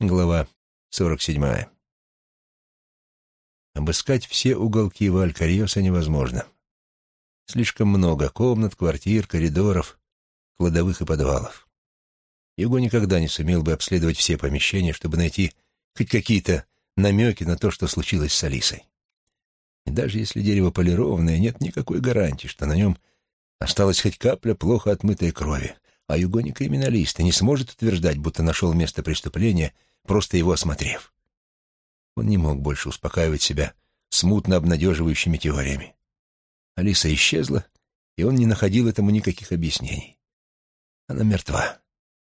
Глава 47. Обыскать все уголки Валькариоса невозможно. Слишком много комнат, квартир, коридоров, кладовых и подвалов. Его никогда не сумел бы обследовать все помещения, чтобы найти хоть какие-то намеки на то, что случилось с Алисой. И даже если дерево полированное, нет никакой гарантии, что на нем осталась хоть капля плохо отмытой крови, а Юго не криминалист и не сможет утверждать, будто нашел место преступления — просто его осмотрев. Он не мог больше успокаивать себя смутно обнадеживающими теориями. Алиса исчезла, и он не находил этому никаких объяснений. Она мертва.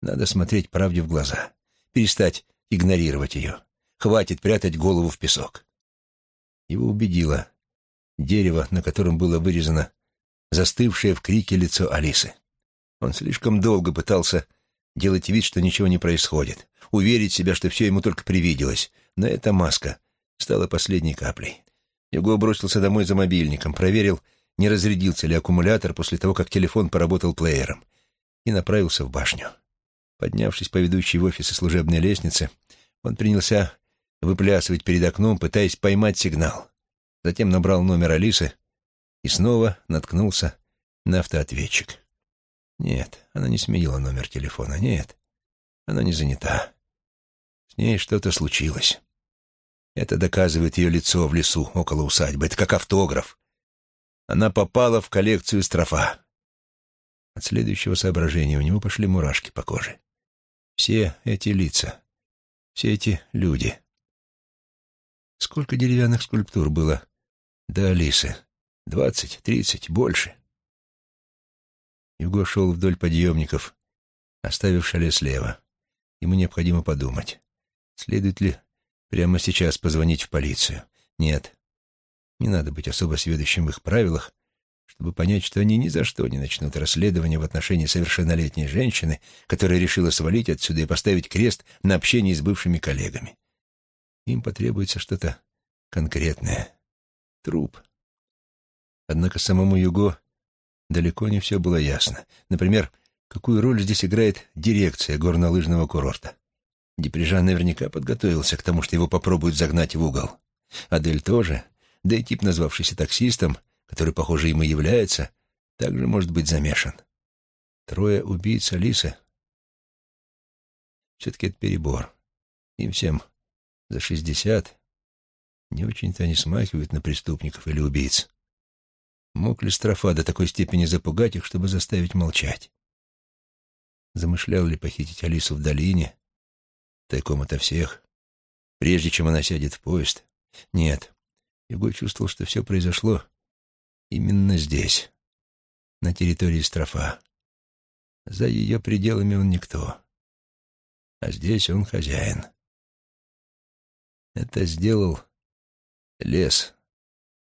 Надо смотреть правде в глаза, перестать игнорировать ее. Хватит прятать голову в песок. Его убедило дерево, на котором было вырезано застывшее в крике лицо Алисы. Он слишком долго пытался делать вид, что ничего не происходит, уверить себя, что все ему только привиделось. Но эта маска стала последней каплей. Юго бросился домой за мобильником, проверил, не разрядился ли аккумулятор после того, как телефон поработал плеером, и направился в башню. Поднявшись по ведущей в офисы служебной лестнице, он принялся выплясывать перед окном, пытаясь поймать сигнал. Затем набрал номер Алисы и снова наткнулся на автоответчик. Нет, она не сменила номер телефона, нет. Она не занята. С ней что-то случилось. Это доказывает ее лицо в лесу около усадьбы. Это как автограф. Она попала в коллекцию строфа. От следующего соображения у него пошли мурашки по коже. Все эти лица, все эти люди. Сколько деревянных скульптур было до Алисы? Двадцать, тридцать, больше. Юго шел вдоль подъемников, оставив шале слева. Ему необходимо подумать. Следует ли прямо сейчас позвонить в полицию? Нет. Не надо быть особо сведущим в их правилах, чтобы понять, что они ни за что не начнут расследование в отношении совершеннолетней женщины, которая решила свалить отсюда и поставить крест на общении с бывшими коллегами. Им потребуется что-то конкретное. Труп. Однако самому Юго далеко не все было ясно. Например, какую роль здесь играет дирекция горнолыжного курорта. Деприжан наверняка подготовился к тому, что его попробуют загнать в угол. Адель тоже, да и тип, назвавшийся таксистом, который, похоже, им и является, также может быть замешан. Трое убийц Алисы. Все-таки это перебор. Им всем за шестьдесят. Не очень-то они смахивают на преступников или убийц. Мог ли Строфа до такой степени запугать их, чтобы заставить молчать? Замышлял ли похитить Алису в долине, тайком ото всех, прежде чем она сядет в поезд. Нет, Его чувствовал, что все произошло именно здесь, на территории Строфа. За ее пределами он никто, а здесь он хозяин. Это сделал лес, —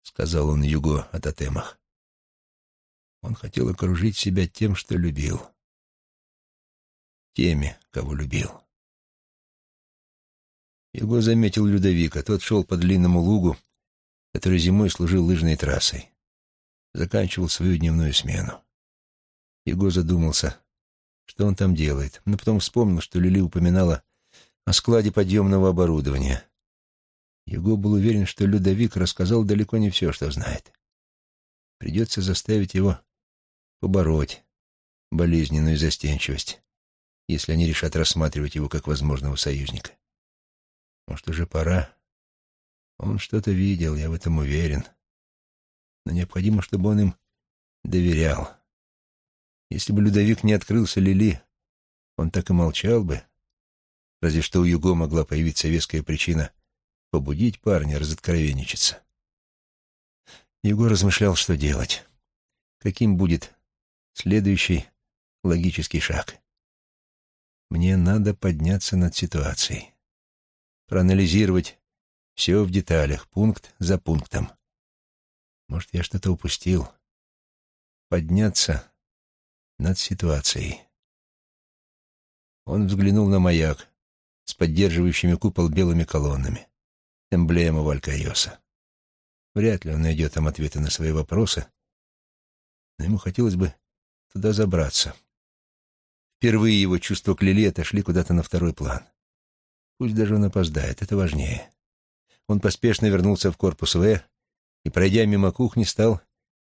сказал он Юго о тотемах. Он хотел окружить себя тем, что любил. Теми, кого любил. Его заметил Людовика. Тот шел по длинному лугу, который зимой служил лыжной трассой. Заканчивал свою дневную смену. Его задумался, что он там делает, но потом вспомнил, что Лили упоминала о складе подъемного оборудования. Его был уверен, что Людовик рассказал далеко не все, что знает. Придется заставить его побороть болезненную застенчивость, если они решат рассматривать его как возможного союзника. Может, уже пора? Он что-то видел, я в этом уверен. Но необходимо, чтобы он им доверял. Если бы Людовик не открылся Лили, он так и молчал бы. Разве что у Юго могла появиться веская причина побудить парня разоткровенничаться. Юго размышлял, что делать. Каким будет следующий логический шаг. Мне надо подняться над ситуацией проанализировать все в деталях, пункт за пунктом. Может, я что-то упустил. Подняться над ситуацией. Он взглянул на маяк с поддерживающими купол белыми колоннами. Эмблема Валькайоса. Вряд ли он найдет там ответы на свои вопросы, но ему хотелось бы туда забраться. Впервые его чувства к Лили отошли куда-то на второй план. Пусть даже он опоздает, это важнее. Он поспешно вернулся в корпус В и, пройдя мимо кухни, стал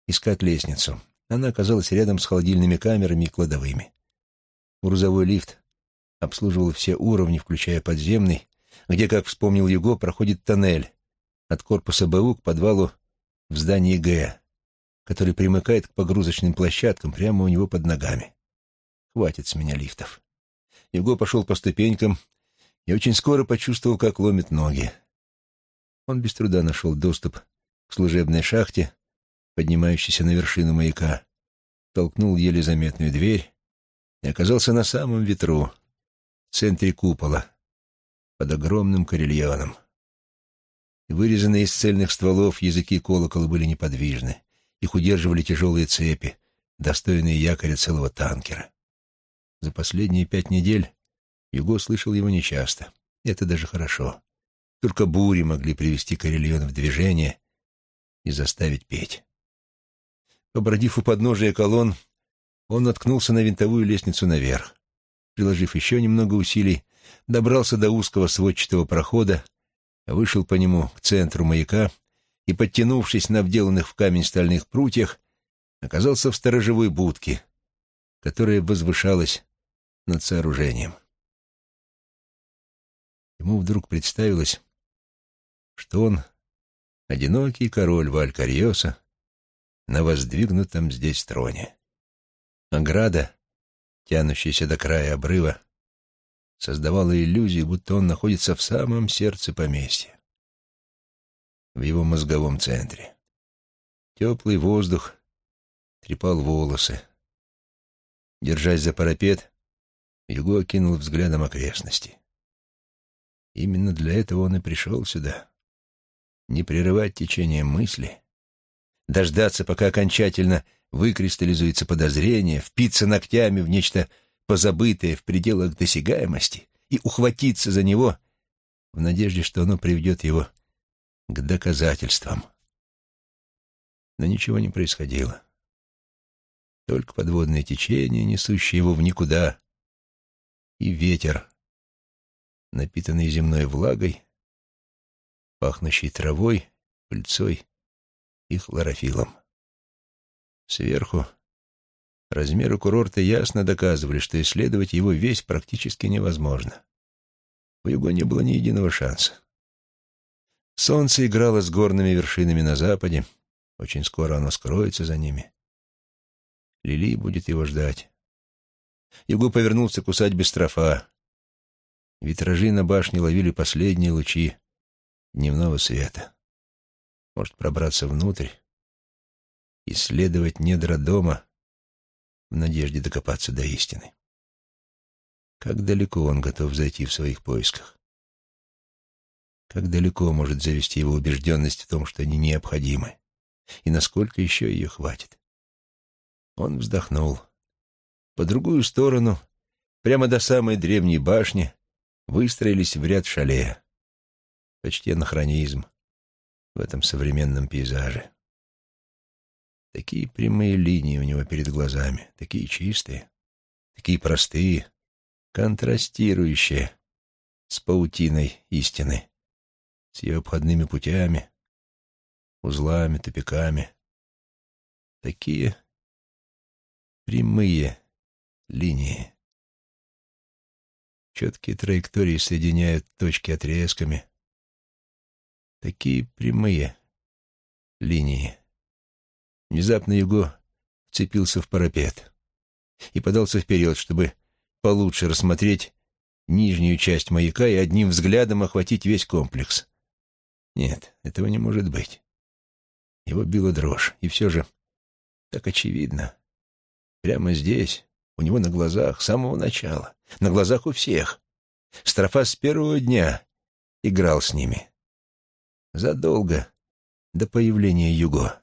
искать лестницу. Она оказалась рядом с холодильными камерами и кладовыми. Грузовой лифт обслуживал все уровни, включая подземный, где, как вспомнил Юго, проходит тоннель от корпуса БУ к подвалу в здании Г, который примыкает к погрузочным площадкам прямо у него под ногами. Хватит с меня лифтов. Юго пошел по ступенькам и очень скоро почувствовал, как ломит ноги. Он без труда нашел доступ к служебной шахте, поднимающейся на вершину маяка, толкнул еле заметную дверь и оказался на самом ветру, в центре купола, под огромным карельоном. Вырезанные из цельных стволов языки колокола были неподвижны. Их удерживали тяжелые цепи, достойные якоря целого танкера. За последние пять недель Юго слышал его нечасто. Это даже хорошо. Только бури могли привести карельон в движение и заставить петь. Побродив у подножия колонн, он наткнулся на винтовую лестницу наверх. Приложив еще немного усилий, добрался до узкого сводчатого прохода, вышел по нему к центру маяка и, подтянувшись на вделанных в камень стальных прутьях, оказался в сторожевой будке, которая возвышалась над сооружением. Ему вдруг представилось, что он — одинокий король Валькариоса на воздвигнутом здесь троне. Ограда, тянущаяся до края обрыва, создавала иллюзию, будто он находится в самом сердце поместья, в его мозговом центре. Теплый воздух трепал волосы. Держась за парапет, Юго окинул взглядом окрестности. Именно для этого он и пришел сюда. Не прерывать течение мысли, дождаться, пока окончательно выкристаллизуется подозрение, впиться ногтями в нечто позабытое в пределах досягаемости и ухватиться за него в надежде, что оно приведет его к доказательствам. Но ничего не происходило. Только подводное течение, несущее его в никуда, и ветер, напитанный земной влагой, пахнущий травой, пыльцой и хлорофилом. Сверху размеры курорта ясно доказывали, что исследовать его весь практически невозможно. У Юго не было ни единого шанса. Солнце играло с горными вершинами на западе, очень скоро оно скроется за ними. Лили будет его ждать. Юго повернулся к усадьбе Строфа. Витражи на башне ловили последние лучи дневного света. Может пробраться внутрь, исследовать недра дома в надежде докопаться до истины. Как далеко он готов зайти в своих поисках? Как далеко может завести его убежденность в том, что они необходимы? И насколько еще ее хватит? Он вздохнул. По другую сторону, прямо до самой древней башни, выстроились в ряд шале. Почти анахронизм в этом современном пейзаже. Такие прямые линии у него перед глазами, такие чистые, такие простые, контрастирующие с паутиной истины, с ее обходными путями, узлами, тупиками. Такие прямые линии. Четкие траектории соединяют точки отрезками. Такие прямые линии. Внезапно Юго вцепился в парапет и подался вперед, чтобы получше рассмотреть нижнюю часть маяка и одним взглядом охватить весь комплекс. Нет, этого не может быть. Его била дрожь, и все же так очевидно. Прямо здесь, у него на глазах, с самого начала, на глазах у всех. Строфа с первого дня играл с ними. Задолго до появления Юго.